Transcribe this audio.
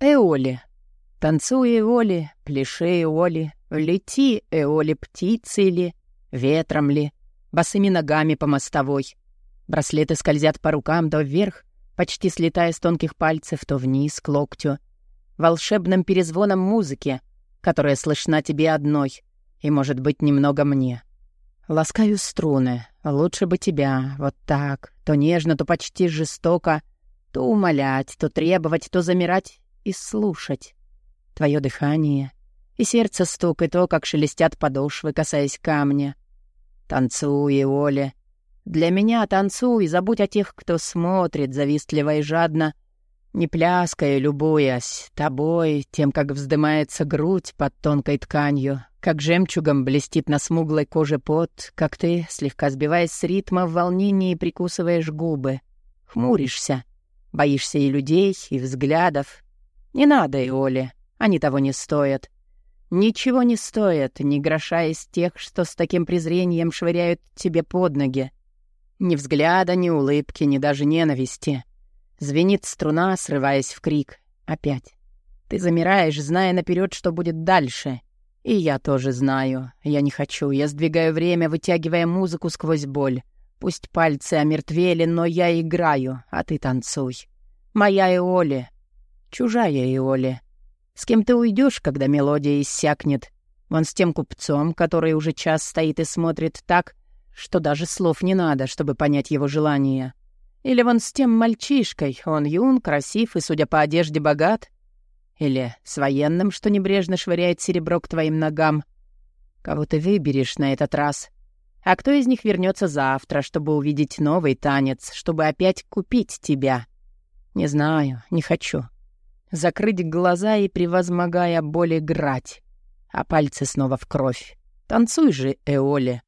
Эоли. Танцуй, Эоли, пляши, Эоли, лети, Эоли, птицей ли, ветром ли, босыми ногами по мостовой. Браслеты скользят по рукам то вверх, почти слетая с тонких пальцев, то вниз, к локтю. Волшебным перезвоном музыки, которая слышна тебе одной, и, может быть, немного мне. Ласкаю струны, лучше бы тебя, вот так, то нежно, то почти жестоко, то умолять, то требовать, то замирать и слушать. Твое дыхание и сердце стук, и то, как шелестят подошвы, касаясь камня. Танцуй, Оля. Для меня танцуй, забудь о тех, кто смотрит завистливо и жадно, не пляская, любуясь тобой, тем, как вздымается грудь под тонкой тканью, как жемчугом блестит на смуглой коже пот, как ты, слегка сбиваясь с ритма, в волнении прикусываешь губы. Хмуришься, боишься и людей, и взглядов. Не надо, Иоли, они того не стоят. Ничего не стоят, ни гроша из тех, что с таким презрением швыряют тебе под ноги. Ни взгляда, ни улыбки, ни даже ненависти. Звенит струна, срываясь в крик. Опять. Ты замираешь, зная наперед, что будет дальше. И я тоже знаю. Я не хочу. Я сдвигаю время, вытягивая музыку сквозь боль. Пусть пальцы омертвели, но я играю, а ты танцуй. Моя Иоли. Чужая Иоли. С кем ты уйдешь, когда мелодия иссякнет? Вон с тем купцом, который уже час стоит и смотрит так, что даже слов не надо, чтобы понять его желание. Или вон с тем мальчишкой, он юн, красив и, судя по одежде, богат. Или с военным, что небрежно швыряет серебро к твоим ногам. Кого ты выберешь на этот раз? А кто из них вернется завтра, чтобы увидеть новый танец, чтобы опять купить тебя? Не знаю, не хочу закрыть глаза и, превозмогая боль, играть. А пальцы снова в кровь. Танцуй же, Эоле.